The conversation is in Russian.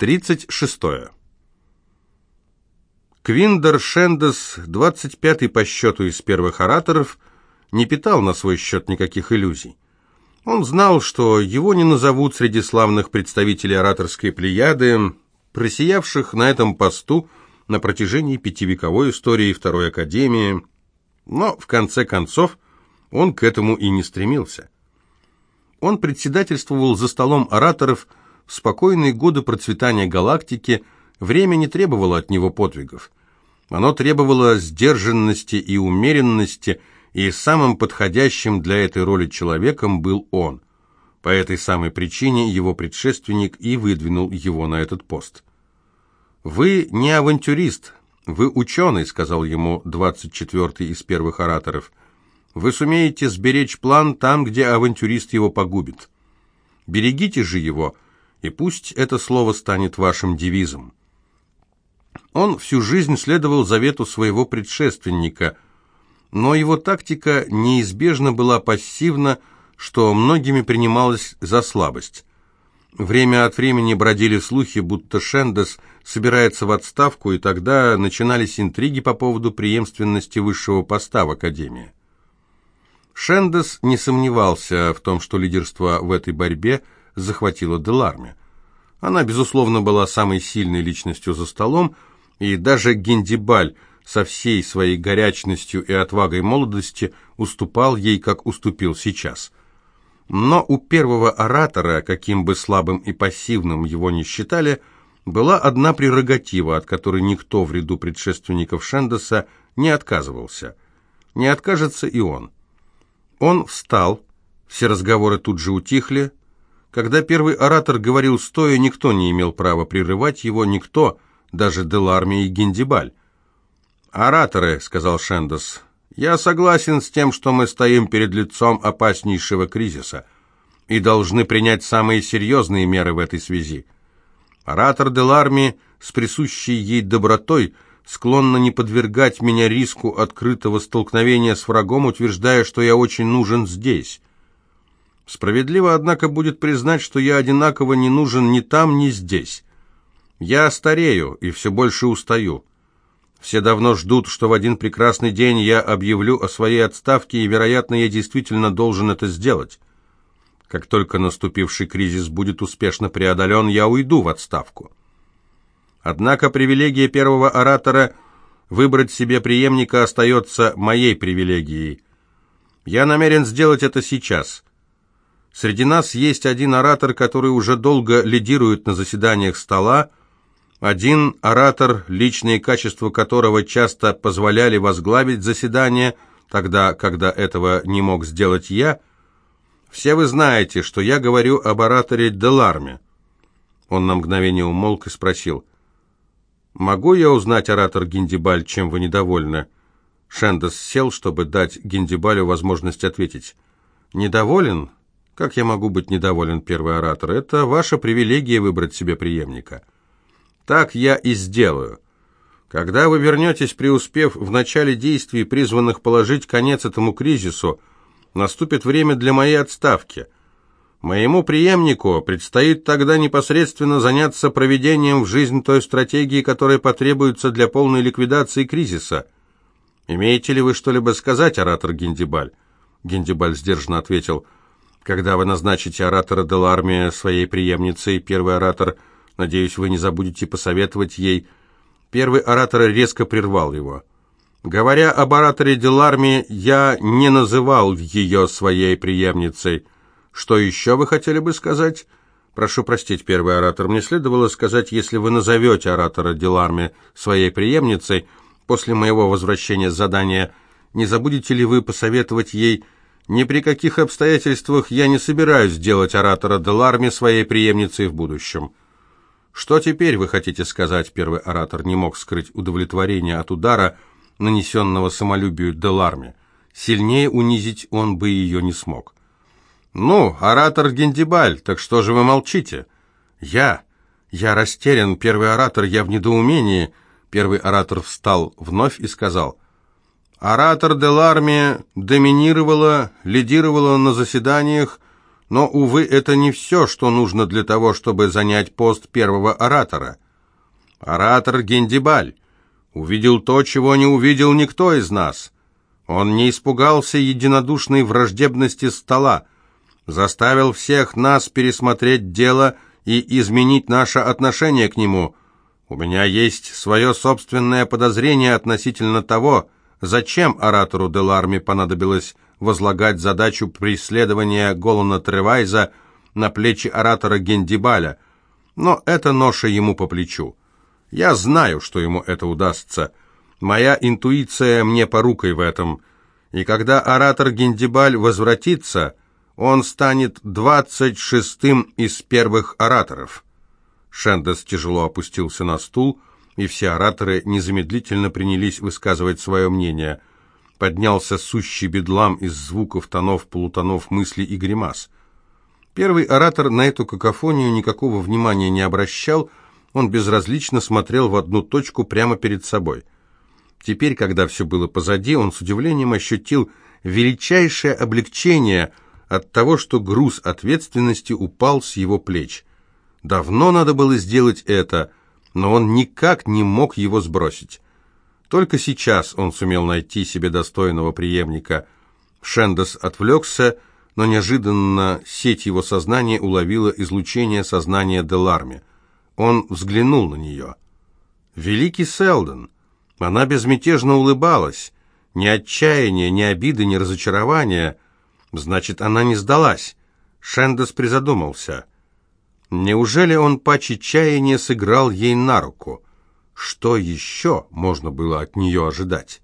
36. Квиндер Шендес, 25-й по счету из первых ораторов, не питал на свой счет никаких иллюзий. Он знал, что его не назовут среди славных представителей ораторской плеяды, просиявших на этом посту на протяжении пятивековой истории Второй Академии, но в конце концов он к этому и не стремился. Он председательствовал за столом ораторов спокойные годы процветания галактики, время не требовало от него подвигов. Оно требовало сдержанности и умеренности, и самым подходящим для этой роли человеком был он. По этой самой причине его предшественник и выдвинул его на этот пост. «Вы не авантюрист, вы ученый», — сказал ему 24-й из первых ораторов. «Вы сумеете сберечь план там, где авантюрист его погубит. Берегите же его, и пусть это слово станет вашим девизом». Он всю жизнь следовал завету своего предшественника — но его тактика неизбежно была пассивна, что многими принималось за слабость. Время от времени бродили слухи, будто Шендес собирается в отставку, и тогда начинались интриги по поводу преемственности высшего поста в Академии. Шендес не сомневался в том, что лидерство в этой борьбе захватило Деларме. Она, безусловно, была самой сильной личностью за столом, и даже Гендибаль – со всей своей горячностью и отвагой молодости уступал ей, как уступил сейчас. Но у первого оратора, каким бы слабым и пассивным его ни считали, была одна прерогатива, от которой никто в ряду предшественников Шендеса не отказывался. Не откажется и он. Он встал, все разговоры тут же утихли. Когда первый оратор говорил стоя, никто не имел права прерывать его, никто, даже Деларми и Гендибаль. «Ораторы», — сказал Шендес, — «я согласен с тем, что мы стоим перед лицом опаснейшего кризиса и должны принять самые серьезные меры в этой связи. Оратор Деларми с присущей ей добротой склонна не подвергать меня риску открытого столкновения с врагом, утверждая, что я очень нужен здесь». Справедливо, однако, будет признать, что я одинаково не нужен ни там, ни здесь. Я старею и все больше устаю. Все давно ждут, что в один прекрасный день я объявлю о своей отставке, и, вероятно, я действительно должен это сделать. Как только наступивший кризис будет успешно преодолен, я уйду в отставку. Однако привилегия первого оратора выбрать себе преемника остается моей привилегией. Я намерен сделать это сейчас. Среди нас есть один оратор, который уже долго лидирует на заседаниях стола, один оратор, личные качества которого часто позволяли возглавить заседание, тогда, когда этого не мог сделать я. Все вы знаете, что я говорю об ораторе Деларме. Он на мгновение умолк и спросил, «Могу я узнать, оратор Гиндибаль, чем вы недовольны?» Шендес сел, чтобы дать Гиндибалю возможность ответить. «Недоволен? Как я могу быть недоволен, первый оратор? Это ваша привилегия выбрать себе преемника». Так я и сделаю. Когда вы вернетесь, преуспев в начале действий, призванных положить конец этому кризису, наступит время для моей отставки. Моему преемнику предстоит тогда непосредственно заняться проведением в жизнь той стратегии, которая потребуется для полной ликвидации кризиса. Имеете ли вы что-либо сказать, оратор Гендибаль? Гендибаль сдержанно ответил, когда вы назначите оратора Делармия своей преемницей, первый оратор – Надеюсь, вы не забудете посоветовать ей». Первый оратор резко прервал его. «Говоря об ораторе Деларме, я не называл ее своей преемницей. Что еще вы хотели бы сказать?» «Прошу простить, первый оратор, мне следовало сказать, если вы назовете оратора Деларме своей преемницей после моего возвращения с задания, не забудете ли вы посоветовать ей, ни при каких обстоятельствах я не собираюсь делать оратора Деларме своей преемницей в будущем». «Что теперь вы хотите сказать?» Первый оратор не мог скрыть удовлетворение от удара, нанесенного самолюбию Деларме. Сильнее унизить он бы ее не смог. «Ну, оратор Гендибаль, так что же вы молчите?» «Я? Я растерян, первый оратор, я в недоумении». Первый оратор встал вновь и сказал, «Оратор Деларме доминировала, лидировала на заседаниях, Но, увы, это не все, что нужно для того, чтобы занять пост первого оратора. Оратор Гендибаль увидел то, чего не увидел никто из нас. Он не испугался единодушной враждебности стола, заставил всех нас пересмотреть дело и изменить наше отношение к нему. У меня есть свое собственное подозрение относительно того, зачем оратору Деларме понадобилось возлагать задачу преследования Голана Тревайза на плечи оратора Гендибаля, но эта ноша ему по плечу. Я знаю, что ему это удастся. Моя интуиция мне порукой в этом. И когда оратор Гендибаль возвратится, он станет двадцать шестым из первых ораторов. Шендес тяжело опустился на стул, и все ораторы незамедлительно принялись высказывать свое мнение. Поднялся сущий бедлам из звуков, тонов, полутонов, мыслей и гримас. Первый оратор на эту какофонию никакого внимания не обращал, он безразлично смотрел в одну точку прямо перед собой. Теперь, когда все было позади, он с удивлением ощутил величайшее облегчение от того, что груз ответственности упал с его плеч. Давно надо было сделать это, но он никак не мог его сбросить. Только сейчас он сумел найти себе достойного преемника. Шендес отвлекся, но неожиданно сеть его сознания уловила излучение сознания Деларме. Он взглянул на нее. «Великий Селдон!» Она безмятежно улыбалась. Ни отчаяния, ни обиды, ни разочарования. Значит, она не сдалась. Шендес призадумался. Неужели он по чаяния сыграл ей на руку? Что еще можно было от нее ожидать?